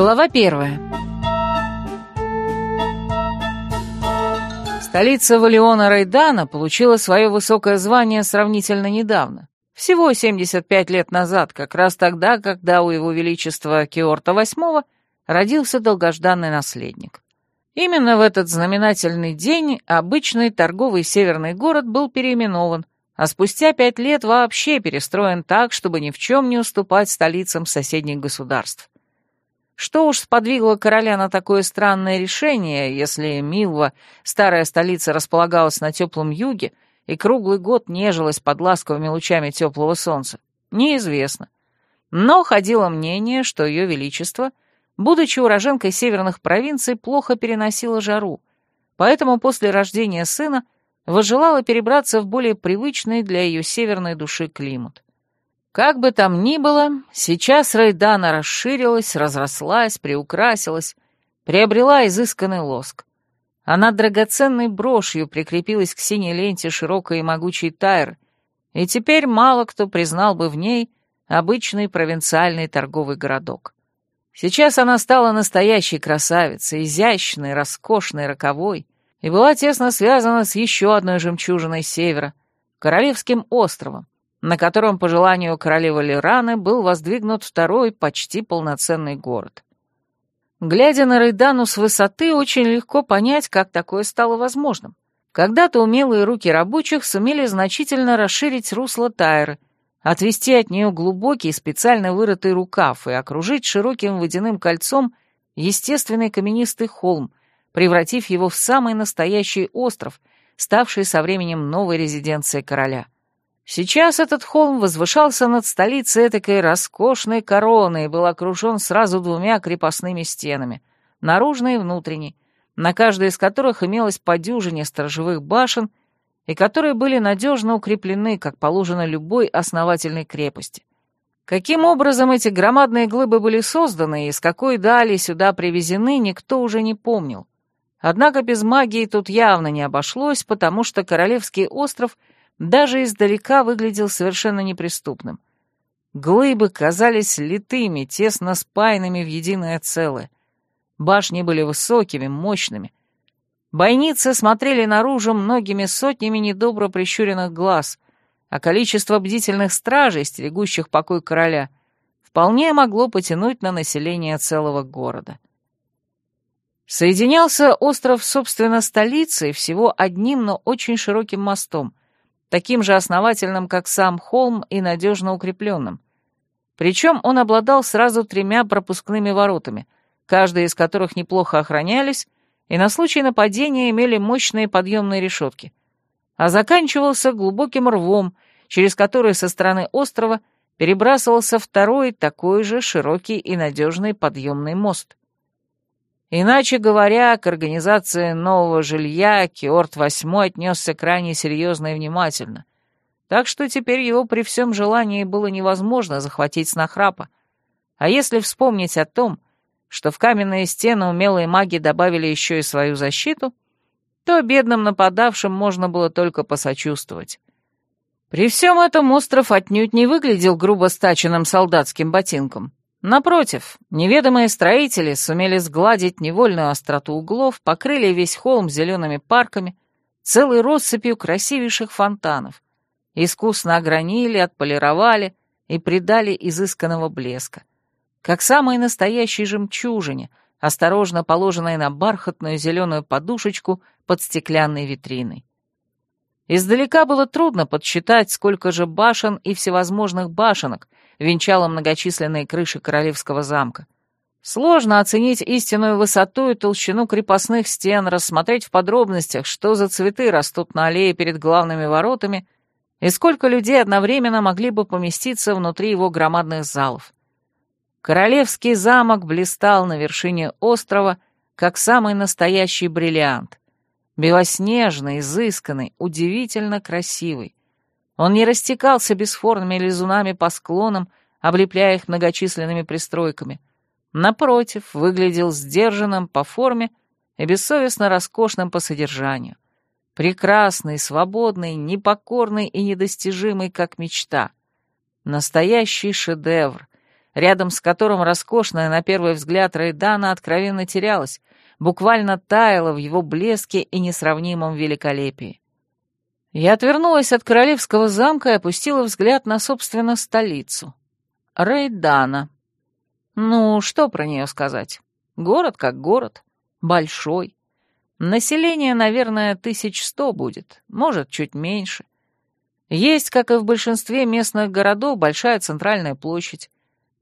Глава первая. Столица Валиона Райдана получила свое высокое звание сравнительно недавно. Всего 75 лет назад, как раз тогда, когда у его величества Кеорта VIII родился долгожданный наследник. Именно в этот знаменательный день обычный торговый северный город был переименован, а спустя пять лет вообще перестроен так, чтобы ни в чем не уступать столицам соседних государств. Что уж сподвигло короля на такое странное решение, если Милва, старая столица, располагалась на теплом юге и круглый год нежилась под ласковыми лучами теплого солнца, неизвестно. Но ходило мнение, что ее величество, будучи уроженкой северных провинций, плохо переносила жару, поэтому после рождения сына – возжелала перебраться в более привычный для ее северной души климат. Как бы там ни было, сейчас Рейдана расширилась, разрослась, приукрасилась, приобрела изысканный лоск. Она драгоценной брошью прикрепилась к синей ленте широкой и могучей тайры, и теперь мало кто признал бы в ней обычный провинциальный торговый городок. Сейчас она стала настоящей красавицей, изящной, роскошной, роковой, и была тесно связана с еще одной жемчужиной севера — Королевским островом, на котором, по желанию королевы Лираны, был воздвигнут второй почти полноценный город. Глядя на Рейдану с высоты, очень легко понять, как такое стало возможным. Когда-то умелые руки рабочих сумели значительно расширить русло Тайры, отвести от нее глубокий специально вырытый рукав и окружить широким водяным кольцом естественный каменистый холм, превратив его в самый настоящий остров, ставший со временем новой резиденцией короля. Сейчас этот холм возвышался над столицей этакой роскошной короной и был окружен сразу двумя крепостными стенами, наружной и внутренней, на каждой из которых имелось по дюжине сторожевых башен и которые были надежно укреплены, как положено любой основательной крепости. Каким образом эти громадные глыбы были созданы и с какой дали сюда привезены, никто уже не помнил. Однако без магии тут явно не обошлось, потому что Королевский остров даже издалека выглядел совершенно неприступным. Глыбы казались литыми, тесно спаянными в единое целое. Башни были высокими, мощными. Бойницы смотрели наружу многими сотнями недобро прищуренных глаз, а количество бдительных стражей, стерегущих покой короля, вполне могло потянуть на население целого города. — Соединялся остров, собственно, столицей всего одним, но очень широким мостом, таким же основательным, как сам холм, и надежно укрепленным. Причем он обладал сразу тремя пропускными воротами, каждая из которых неплохо охранялись, и на случай нападения имели мощные подъемные решетки, а заканчивался глубоким рвом, через который со стороны острова перебрасывался второй такой же широкий и надежный подъемный мост. Иначе говоря, к организации нового жилья Киорт VIII отнесся крайне серьезно и внимательно, так что теперь его при всем желании было невозможно захватить с нахрапа. А если вспомнить о том, что в каменные стены умелые маги добавили еще и свою защиту, то бедным нападавшим можно было только посочувствовать. При всем этом остров отнюдь не выглядел грубо стаченным солдатским ботинком. Напротив, неведомые строители сумели сгладить невольную остроту углов, покрыли весь холм зелеными парками, целой россыпью красивейших фонтанов, искусно огранили, отполировали и придали изысканного блеска, как самой настоящей жемчужине, осторожно положенной на бархатную зеленую подушечку под стеклянной витриной. Издалека было трудно подсчитать, сколько же башен и всевозможных башенок венчало многочисленные крыши королевского замка. Сложно оценить истинную высоту и толщину крепостных стен, рассмотреть в подробностях, что за цветы растут на аллее перед главными воротами и сколько людей одновременно могли бы поместиться внутри его громадных залов. Королевский замок блистал на вершине острова, как самый настоящий бриллиант. Белоснежный, изысканный, удивительно красивый. Он не растекался бесформными лизунами по склонам, облепляя их многочисленными пристройками. Напротив, выглядел сдержанным по форме и бессовестно роскошным по содержанию. Прекрасный, свободный, непокорный и недостижимый, как мечта. Настоящий шедевр, рядом с которым роскошная на первый взгляд Рейдана откровенно терялась, буквально таяла в его блеске и несравнимом великолепии. Я отвернулась от королевского замка и опустила взгляд на, собственно, столицу. Рейдана. Ну, что про нее сказать? Город как город. Большой. Население, наверное, тысяч сто будет, может, чуть меньше. Есть, как и в большинстве местных городов, большая центральная площадь.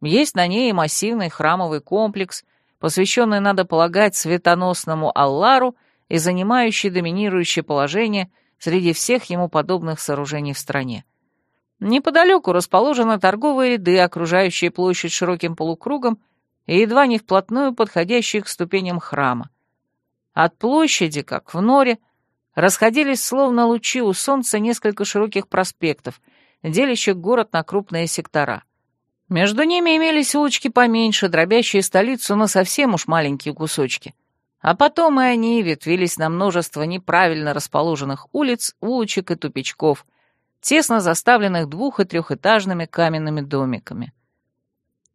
Есть на ней массивный храмовый комплекс, посвященный, надо полагать, светоносному Аллару и занимающий доминирующее положение среди всех ему подобных сооружений в стране. Неподалеку расположены торговые ряды, окружающие площадь широким полукругом и едва не вплотную подходящие к ступеням храма. От площади, как в норе, расходились словно лучи у солнца несколько широких проспектов, делящих город на крупные сектора. Между ними имелись улочки поменьше, дробящие столицу на совсем уж маленькие кусочки. А потом и они ветвились на множество неправильно расположенных улиц, улочек и тупичков, тесно заставленных двух- и трехэтажными каменными домиками.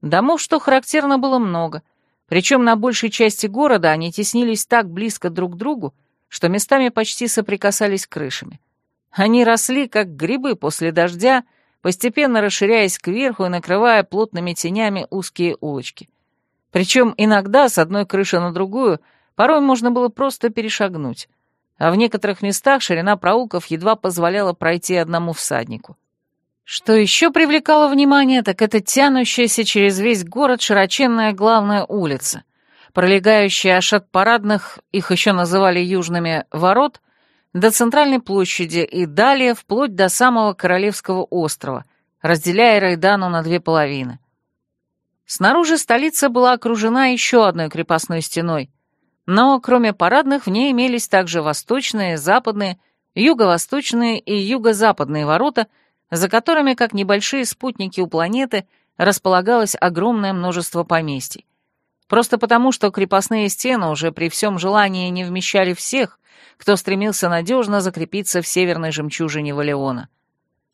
Домов, что характерно, было много, причем на большей части города они теснились так близко друг к другу, что местами почти соприкасались крышами. Они росли, как грибы после дождя, постепенно расширяясь кверху и накрывая плотными тенями узкие улочки. Причем иногда с одной крыши на другую порой можно было просто перешагнуть, а в некоторых местах ширина проулков едва позволяла пройти одному всаднику. Что еще привлекало внимание, так это тянущаяся через весь город широченная главная улица — пролегающая от парадных, их еще называли южными, ворот, до центральной площади и далее вплоть до самого Королевского острова, разделяя Райдану на две половины. Снаружи столица была окружена еще одной крепостной стеной, но кроме парадных в ней имелись также восточные, западные, юго-восточные и юго-западные ворота, за которыми, как небольшие спутники у планеты, располагалось огромное множество поместий. Просто потому, что крепостные стены уже при всем желании не вмещали всех, кто стремился надежно закрепиться в северной жемчужине Валеона.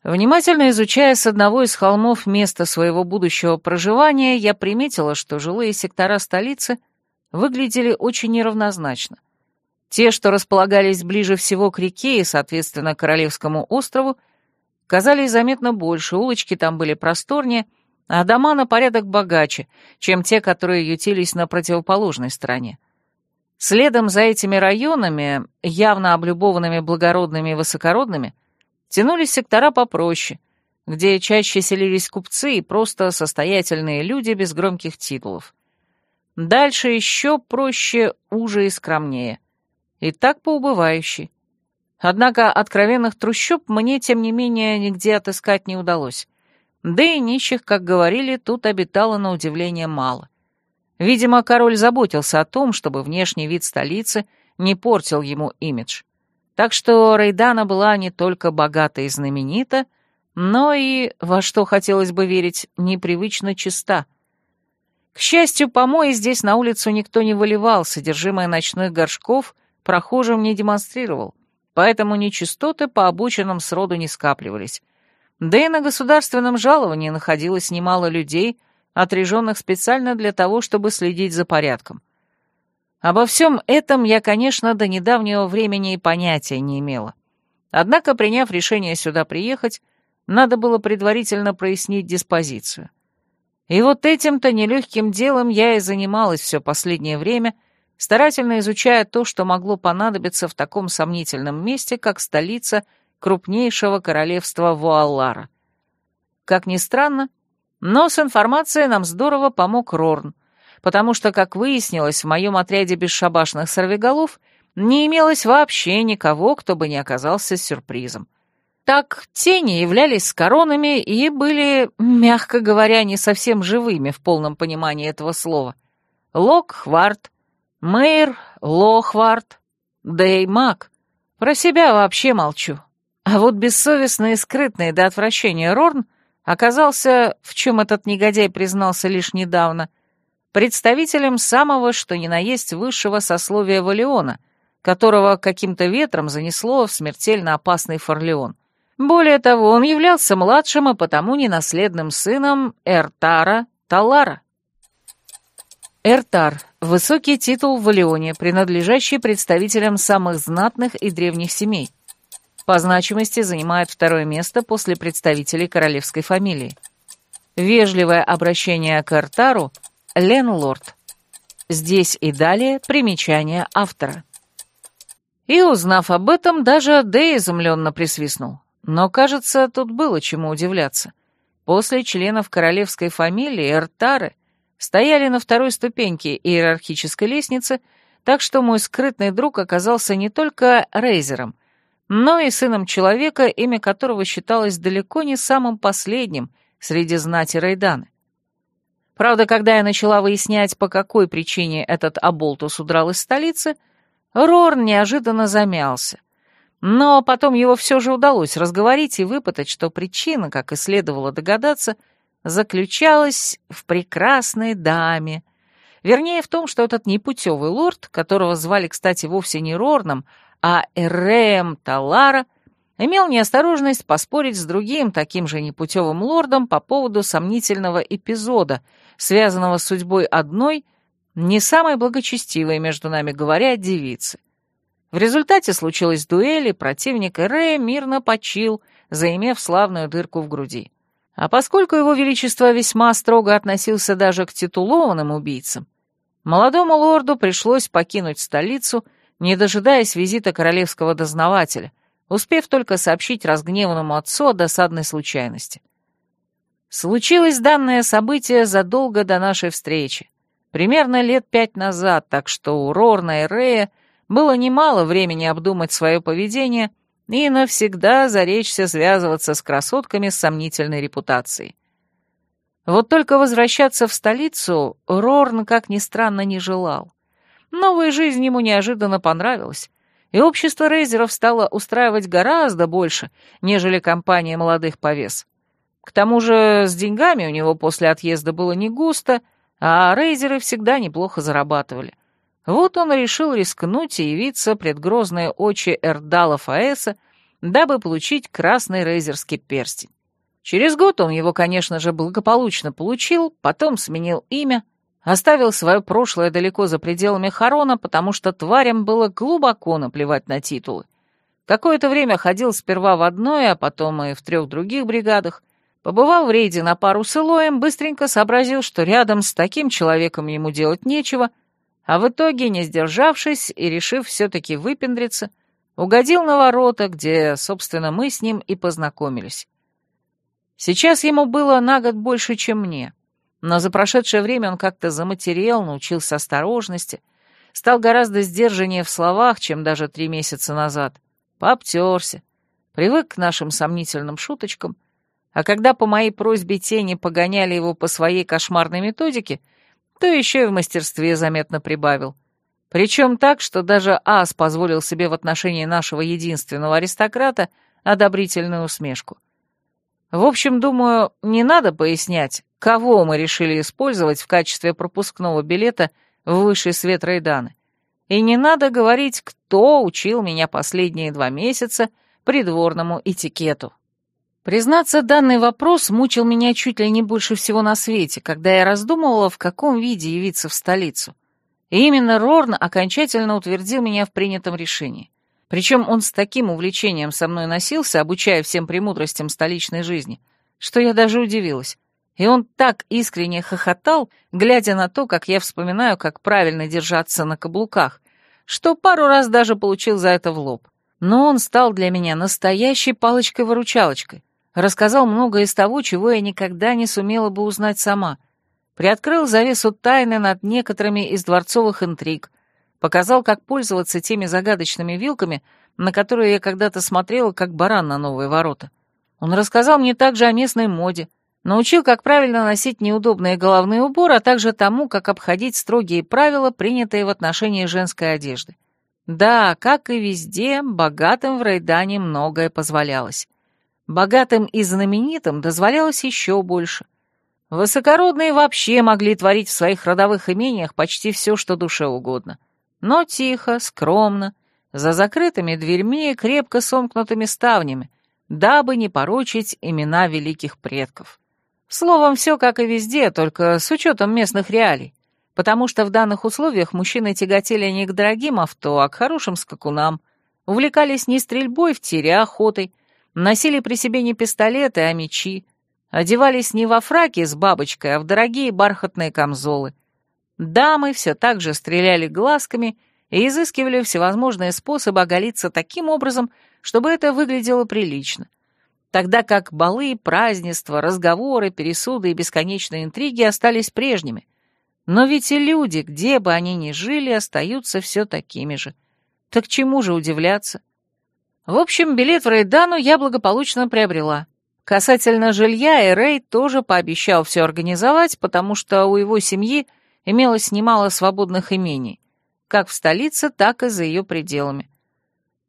Внимательно изучая с одного из холмов место своего будущего проживания, я приметила, что жилые сектора столицы выглядели очень неравнозначно. Те, что располагались ближе всего к реке и, соответственно, Королевскому острову, казались заметно больше, улочки там были просторнее — а дома на порядок богаче, чем те, которые ютились на противоположной стороне. Следом за этими районами, явно облюбованными благородными и высокородными, тянулись сектора попроще, где чаще селились купцы и просто состоятельные люди без громких титулов. Дальше еще проще, уже и скромнее. И так поубывающий. Однако откровенных трущоб мне, тем не менее, нигде отыскать не удалось. Да и нищих, как говорили, тут обитало на удивление мало. Видимо, король заботился о том, чтобы внешний вид столицы не портил ему имидж. Так что Рейдана была не только богата и знаменита, но и, во что хотелось бы верить, непривычно чиста. К счастью, помои здесь на улицу никто не выливал, содержимое ночных горшков прохожим не демонстрировал, поэтому нечистоты по обочинам сроду не скапливались, да и на государственном жаловании находилось немало людей, отряженных специально для того, чтобы следить за порядком. Обо всем этом я, конечно, до недавнего времени и понятия не имела. Однако, приняв решение сюда приехать, надо было предварительно прояснить диспозицию. И вот этим-то нелегким делом я и занималась все последнее время, старательно изучая то, что могло понадобиться в таком сомнительном месте, как столица — крупнейшего королевства Вуаллара. Как ни странно, но с информацией нам здорово помог Рорн, потому что, как выяснилось, в моем отряде бесшабашных сорвиголов не имелось вообще никого, кто бы не оказался сюрпризом. Так, тени являлись коронами и были, мягко говоря, не совсем живыми в полном понимании этого слова. Локхвард, Мэйр, Лохвард, Дэй Мак. Про себя вообще молчу. А вот бессовестный и скрытный до отвращения Рорн оказался, в чем этот негодяй признался лишь недавно, представителем самого что ни на есть высшего сословия Валиона, которого каким-то ветром занесло в смертельно опасный Форлеон. Более того, он являлся младшим и потому ненаследным сыном Эртара Талара. Эртар – высокий титул в Валионе, принадлежащий представителям самых знатных и древних семей. По значимости занимает второе место после представителей королевской фамилии. Вежливое обращение к Эртару – Ленлорд. Здесь и далее примечание автора. И, узнав об этом, даже Дэй изумленно присвистнул. Но, кажется, тут было чему удивляться. После членов королевской фамилии Эртары стояли на второй ступеньке иерархической лестницы, так что мой скрытный друг оказался не только Рейзером, но и сыном человека, имя которого считалось далеко не самым последним среди знати Рейданы. Правда, когда я начала выяснять, по какой причине этот Аболтус удрал из столицы, Рорн неожиданно замялся. Но потом его все же удалось разговорить и выпытать, что причина, как и следовало догадаться, — заключалась в прекрасной даме. Вернее, в том, что этот непутевый лорд, которого звали, кстати, вовсе не Рорном, а Эреем Талара, имел неосторожность поспорить с другим таким же непутевым лордом по поводу сомнительного эпизода, связанного с судьбой одной, не самой благочестивой, между нами говоря, девицы. В результате случилась дуэль, и противник Эрея мирно почил, заимев славную дырку в груди. А поскольку его величество весьма строго относился даже к титулованным убийцам, молодому лорду пришлось покинуть столицу, не дожидаясь визита королевского дознавателя, успев только сообщить разгневанному отцу о досадной случайности. Случилось данное событие задолго до нашей встречи, примерно лет пять назад, так что у Рорна и Рея было немало времени обдумать свое поведение и навсегда заречься связываться с красотками с сомнительной репутацией. Вот только возвращаться в столицу Рорн, как ни странно, не желал. Новая жизнь ему неожиданно понравилась, и общество рейзеров стало устраивать гораздо больше, нежели компания молодых повес. К тому же с деньгами у него после отъезда было не густо, а рейзеры всегда неплохо зарабатывали. Вот он решил рискнуть и явиться пред грозные очи Эрдала Фаэса, дабы получить красный рейзерский перстень. Через год он его, конечно же, благополучно получил, потом сменил имя, оставил свое прошлое далеко за пределами Харона, потому что тварям было глубоко наплевать на титулы. Какое-то время ходил сперва в одной, а потом и в трех других бригадах, побывал в рейде на пару с Элоем, быстренько сообразил, что рядом с таким человеком ему делать нечего, а в итоге, не сдержавшись и решив все-таки выпендриться, угодил на ворота, где, собственно, мы с ним и познакомились. Сейчас ему было на год больше, чем мне, но за прошедшее время он как-то заматерел, научился осторожности, стал гораздо сдержаннее в словах, чем даже три месяца назад, пообтерся, привык к нашим сомнительным шуточкам, а когда по моей просьбе тени погоняли его по своей кошмарной методике, то еще и в мастерстве заметно прибавил. Причем так, что даже Ас позволил себе в отношении нашего единственного аристократа одобрительную усмешку. В общем, думаю, не надо пояснять, кого мы решили использовать в качестве пропускного билета в высший свет Рейданы. И не надо говорить, кто учил меня последние два месяца придворному этикету. Признаться, данный вопрос мучил меня чуть ли не больше всего на свете, когда я раздумывала, в каком виде явиться в столицу. И именно Рорн окончательно утвердил меня в принятом решении. Причем он с таким увлечением со мной носился, обучая всем премудростям столичной жизни, что я даже удивилась. И он так искренне хохотал, глядя на то, как я вспоминаю, как правильно держаться на каблуках, что пару раз даже получил за это в лоб. Но он стал для меня настоящей палочкой-выручалочкой рассказал многое из того, чего я никогда не сумела бы узнать сама. Приоткрыл завесу тайны над некоторыми из дворцовых интриг, показал, как пользоваться теми загадочными вилками, на которые я когда-то смотрела, как баран на новые ворота. Он рассказал мне также о местной моде, научил, как правильно носить неудобные головные уборы, а также тому, как обходить строгие правила, принятые в отношении женской одежды. Да, как и везде, богатым в Рейдане многое позволялось. Богатым и знаменитым дозволялось еще больше. Высокородные вообще могли творить в своих родовых имениях почти все, что душе угодно. Но тихо, скромно, за закрытыми дверьми и крепко сомкнутыми ставнями, дабы не порочить имена великих предков. Словом, все как и везде, только с учетом местных реалий, потому что в данных условиях мужчины тяготели не к дорогим авто, а к хорошим скакунам, увлекались не стрельбой в тире, а охотой, носили при себе не пистолеты, а мечи, одевались не во фраки с бабочкой, а в дорогие бархатные камзолы. Дамы все так же стреляли глазками и изыскивали всевозможные способы оголиться таким образом, чтобы это выглядело прилично. Тогда как балы, празднества, разговоры, пересуды и бесконечные интриги остались прежними. Но ведь и люди, где бы они ни жили, остаются все такими же. Так чему же удивляться? В общем, билет в Рейдану я благополучно приобрела. Касательно жилья, Эрей тоже пообещал все организовать, потому что у его семьи имелось немало свободных имений, как в столице, так и за ее пределами.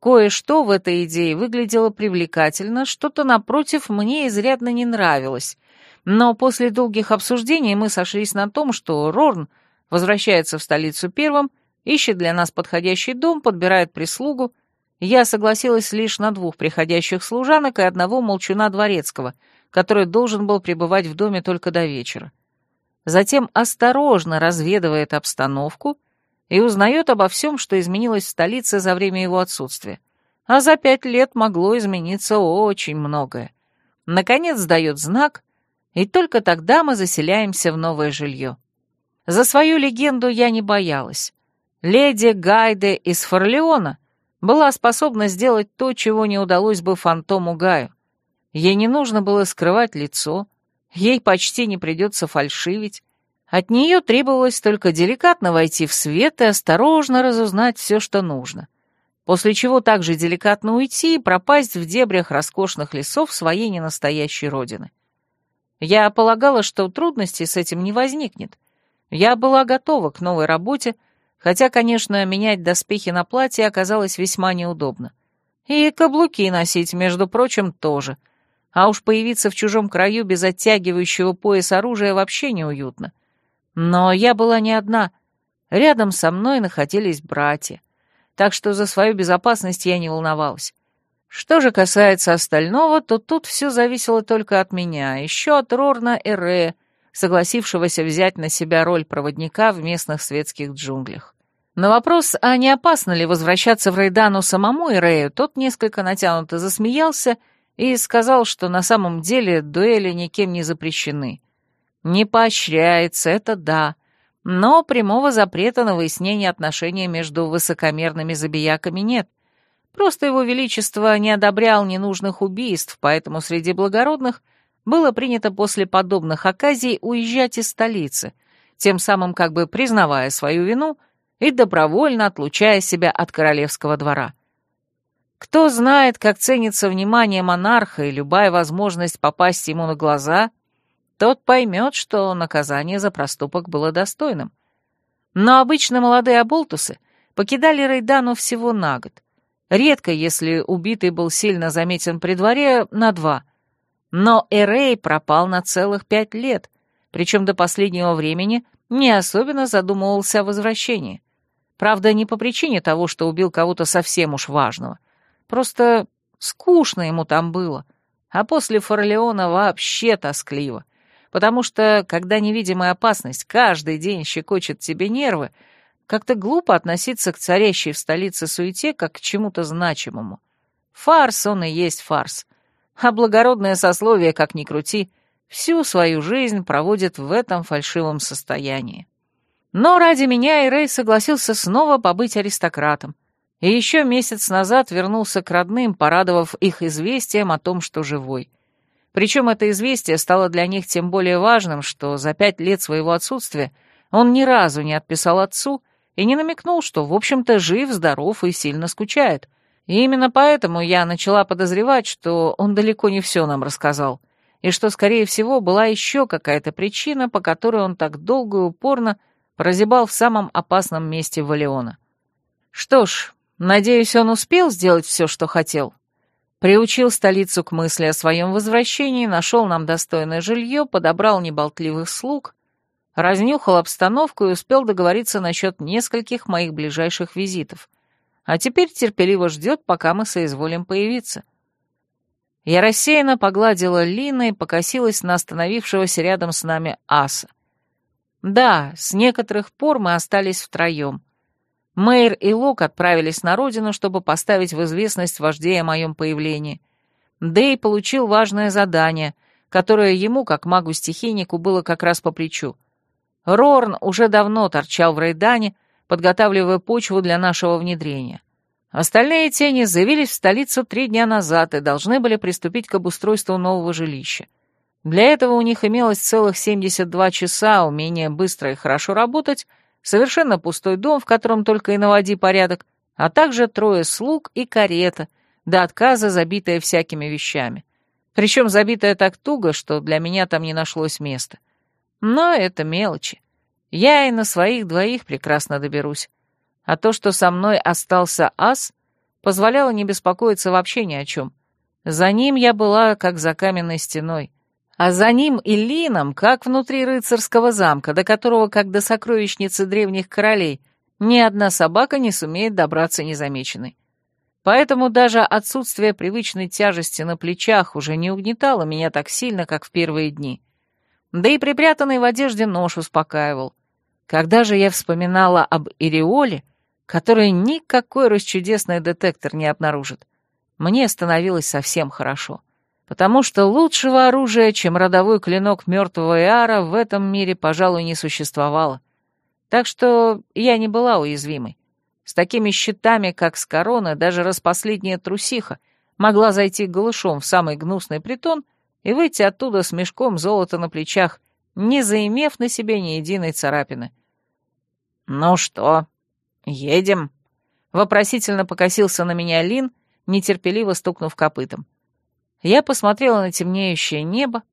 Кое-что в этой идее выглядело привлекательно, что-то, напротив, мне изрядно не нравилось. Но после долгих обсуждений мы сошлись на том, что Рорн возвращается в столицу первым, ищет для нас подходящий дом, подбирает прислугу. Я согласилась лишь на двух приходящих служанок и одного молчуна дворецкого, который должен был пребывать в доме только до вечера. Затем осторожно разведывает обстановку — и узнает обо всем, что изменилось в столице за время его отсутствия. А за пять лет могло измениться очень многое. Наконец дает знак, и только тогда мы заселяемся в новое жилье. За свою легенду я не боялась. Леди Гайде из Форлеона была способна сделать то, чего не удалось бы фантому Гаю. Ей не нужно было скрывать лицо, ей почти не придется фальшивить, от нее требовалось только деликатно войти в свет и осторожно разузнать все, что нужно, после чего также деликатно уйти и пропасть в дебрях роскошных лесов своей ненастоящей родины. Я полагала, что трудностей с этим не возникнет. Я была готова к новой работе, хотя, конечно, менять доспехи на платье оказалось весьма неудобно. И каблуки носить, между прочим, тоже. А уж появиться в чужом краю без оттягивающего пояс оружия вообще неуютно. Но я была не одна. Рядом со мной находились братья. Так что за свою безопасность я не волновалась. Что же касается остального, то тут все зависело только от меня, еще от Рорна Эре, согласившегося взять на себя роль проводника в местных светских джунглях. На вопрос, а не опасно ли возвращаться в Рейдану самому Эрею, тот несколько натянуто засмеялся и сказал, что на самом деле дуэли никем не запрещены. Не поощряется, это да, но прямого запрета на выяснение отношений между высокомерными забияками нет. Просто его величество не одобрял ненужных убийств, поэтому среди благородных было принято после подобных оказий уезжать из столицы, тем самым как бы признавая свою вину и добровольно отлучая себя от королевского двора. Кто знает, как ценится внимание монарха и любая возможность попасть ему на глаза — тот поймет, что наказание за проступок было достойным. Но обычно молодые оболтусы покидали Рейдану всего на год. Редко, если убитый был сильно заметен при дворе, на два. Но Эрей пропал на целых пять лет, причем до последнего времени не особенно задумывался о возвращении. Правда, не по причине того, что убил кого-то совсем уж важного. Просто скучно ему там было, а после Форлеона вообще тоскливо потому что, когда невидимая опасность каждый день щекочет тебе нервы, как-то глупо относиться к царящей в столице суете как к чему-то значимому. Фарс он и есть фарс. А благородное сословие, как ни крути, всю свою жизнь проводит в этом фальшивом состоянии. Но ради меня Ирей согласился снова побыть аристократом, и еще месяц назад вернулся к родным, порадовав их известием о том, что живой — причем это известие стало для них тем более важным, что за пять лет своего отсутствия он ни разу не отписал отцу и не намекнул, что, в общем-то, жив, здоров и сильно скучает. И именно поэтому я начала подозревать, что он далеко не все нам рассказал, и что, скорее всего, была еще какая-то причина, по которой он так долго и упорно прозябал в самом опасном месте Валиона. Что ж, надеюсь, он успел сделать все, что хотел. Приучил столицу к мысли о своем возвращении, нашел нам достойное жилье, подобрал неболтливых слуг, разнюхал обстановку и успел договориться насчет нескольких моих ближайших визитов. А теперь терпеливо ждет, пока мы соизволим появиться. Я рассеянно погладила Лина и покосилась на остановившегося рядом с нами аса. Да, с некоторых пор мы остались втроем. Мэйр и Лук отправились на родину, чтобы поставить в известность вождей о моем появлении. Дэй получил важное задание, которое ему, как магу-стихийнику, было как раз по плечу. Рорн уже давно торчал в Рейдане, подготавливая почву для нашего внедрения. Остальные тени заявились в столицу три дня назад и должны были приступить к обустройству нового жилища. Для этого у них имелось целых 72 часа умения быстро и хорошо работать, совершенно пустой дом, в котором только и наводи порядок, а также трое слуг и карета, до отказа забитая всякими вещами. Причем забитая так туго, что для меня там не нашлось места. Но это мелочи. Я и на своих двоих прекрасно доберусь. А то, что со мной остался ас, позволяло не беспокоиться вообще ни о чем. За ним я была, как за каменной стеной. А за ним и Лином, как внутри рыцарского замка, до которого, как до сокровищницы древних королей, ни одна собака не сумеет добраться незамеченной. Поэтому даже отсутствие привычной тяжести на плечах уже не угнетало меня так сильно, как в первые дни. Да и припрятанный в одежде нож успокаивал. Когда же я вспоминала об Иреоле, который никакой расчудесный детектор не обнаружит, мне становилось совсем хорошо. Потому что лучшего оружия, чем родовой клинок мертвого Иара, в этом мире, пожалуй, не существовало. Так что я не была уязвимой. С такими щитами, как с короны, даже распоследняя трусиха могла зайти голышом в самый гнусный притон и выйти оттуда с мешком золота на плечах, не заимев на себе ни единой царапины. «Ну что, едем?» — вопросительно покосился на меня Лин, нетерпеливо стукнув копытом. Я посмотрела на темнеющее небо,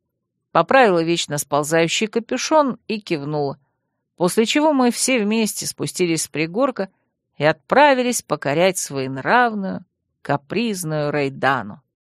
поправила вечно сползающий капюшон и кивнула, после чего мы все вместе спустились с пригорка и отправились покорять своенравную, капризную Рейдану.